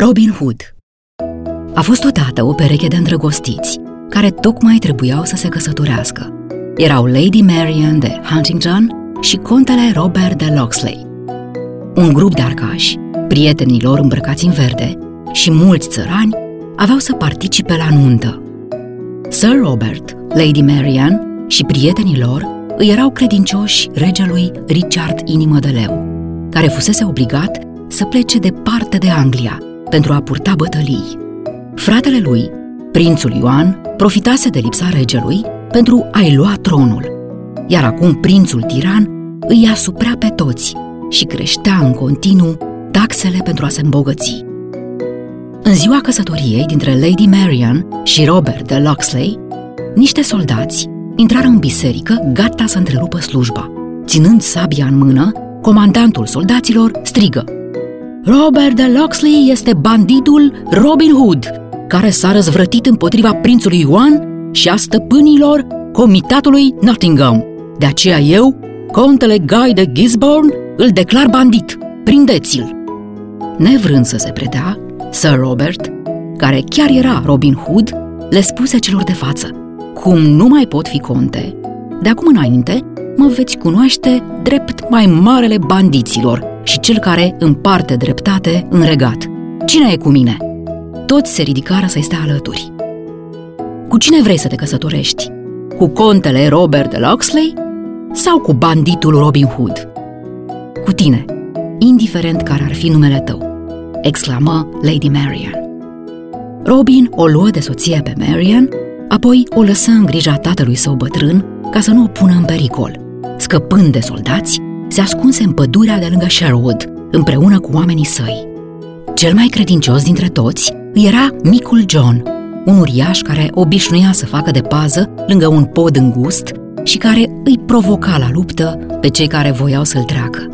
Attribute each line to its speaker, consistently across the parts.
Speaker 1: Robin Hood A fost odată o pereche de îndrăgostiți care tocmai trebuiau să se căsătorească. Erau Lady Marian de Huntington și contele Robert de Locksley. Un grup de arcași, prietenii lor îmbrăcați în verde și mulți țărani aveau să participe la nuntă. Sir Robert, Lady Marian și prietenii lor îi erau credincioși regelui Richard Inimă de Leu, care fusese obligat să plece departe de Anglia pentru a purta bătălii. Fratele lui, prințul Ioan, profitase de lipsa regelui pentru a-i lua tronul, iar acum prințul tiran îi asuprea pe toți și creștea în continuu taxele pentru a se îmbogăți. În ziua căsătoriei dintre Lady Marian și Robert de Locksley, niște soldați intrară în biserică gata să întrerupă slujba. Ținând sabia în mână, comandantul soldaților strigă Robert de Locksley este banditul Robin Hood, care s-a răzvrătit împotriva prințului Ioan și a stăpânilor comitatului Nottingham. De aceea eu, contele Guy de Gisborne, îl declar bandit. Prindeți-l! Nevrând să se predea, Sir Robert, care chiar era Robin Hood, le spuse celor de față Cum nu mai pot fi conte, de acum înainte mă veți cunoaște drept mai marele bandiților și cel care împarte dreptate în regat. Cine e cu mine?" Toți se ridicară să-i stea alături. Cu cine vrei să te căsătorești? Cu contele Robert de Locksley sau cu banditul Robin Hood? Cu tine, indiferent care ar fi numele tău, exclamă Lady Marian. Robin o luă de soție pe Marian, apoi o lăsă în grija tatălui său bătrân ca să nu o pună în pericol. Scăpând de soldați, se ascunse în pădurea de lângă Sherwood, împreună cu oamenii săi. Cel mai credincios dintre toți era micul John, un uriaș care obișnuia să facă de pază lângă un pod îngust și care îi provoca la luptă pe cei care voiau să-l treacă.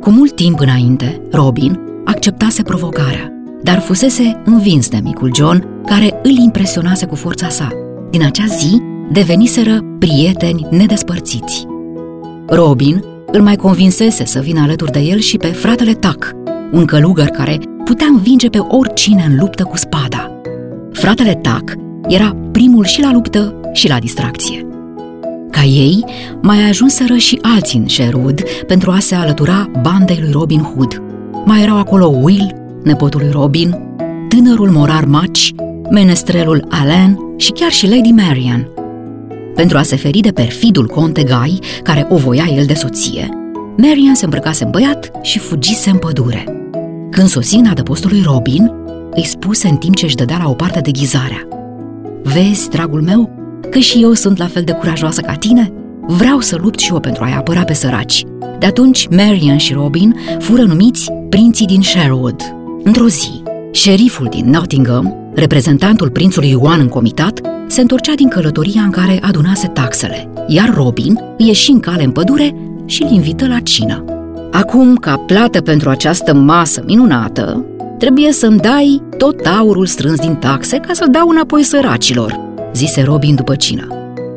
Speaker 1: Cu mult timp înainte, Robin acceptase provocarea, dar fusese învins de micul John, care îl impresionase cu forța sa. Din acea zi, deveniseră prieteni nedespărțiți. Robin îl mai convinsese să vină alături de el și pe fratele Tac, un călugăr care putea învinge pe oricine în luptă cu spada. Fratele Tac era primul și la luptă și la distracție. Ca ei, mai ajunseră și alții în Sherwood pentru a se alătura bandei lui Robin Hood. Mai erau acolo Will, nepotul lui Robin, tânărul morar Match, menestrelul Alan și chiar și Lady Marian. Pentru a se feri de perfidul conte Guy, care o voia el de soție, Marian se îmbrăcase în băiat și fugise în pădure. Când sosi în adăpostul lui Robin, îi spuse în timp ce își dădea la o parte de ghizarea. Vezi, dragul meu, că și eu sunt la fel de curajoasă ca tine? Vreau să lupt și eu pentru a-i apăra pe săraci. De atunci, Marian și Robin fură numiți prinții din Sherwood. Într-o zi, șeriful din Nottingham, reprezentantul prințului Ioan în comitat, se întorcea din călătoria în care adunase taxele, iar Robin îi ieși în cale în pădure și îl invită la cină. Acum, ca plată pentru această masă minunată, trebuie să-mi dai tot aurul strâns din taxe ca să-l dau înapoi săracilor, zise Robin după cină.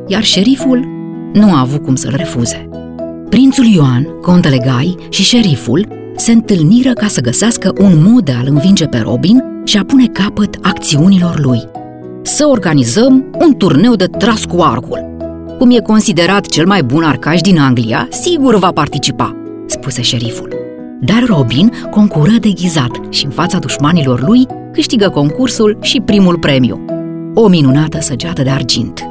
Speaker 1: Iar șeriful nu a avut cum să-l refuze. Prințul Ioan, contele Gai și șeriful se întâlniră ca să găsească un mod de a-l învinge pe Robin și a pune capăt acțiunilor lui. Să organizăm un turneu de tras cu arcul. Cum e considerat cel mai bun arcaș din Anglia, sigur va participa, spuse șeriful. Dar Robin concură deghizat și în fața dușmanilor lui câștigă concursul și primul premiu. O minunată săgeată de argint.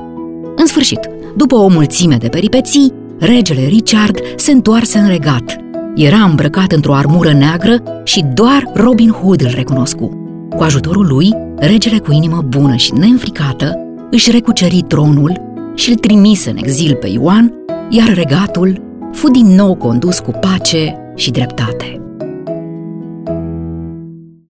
Speaker 1: În sfârșit, după o mulțime de peripeții, regele Richard se întoarse în regat. Era îmbrăcat într-o armură neagră și doar Robin Hood îl recunoscu. Cu ajutorul lui, regele cu inimă bună și neînfricată își recuceri tronul și îl trimise în exil pe Ioan, iar regatul fu din nou condus cu pace și dreptate.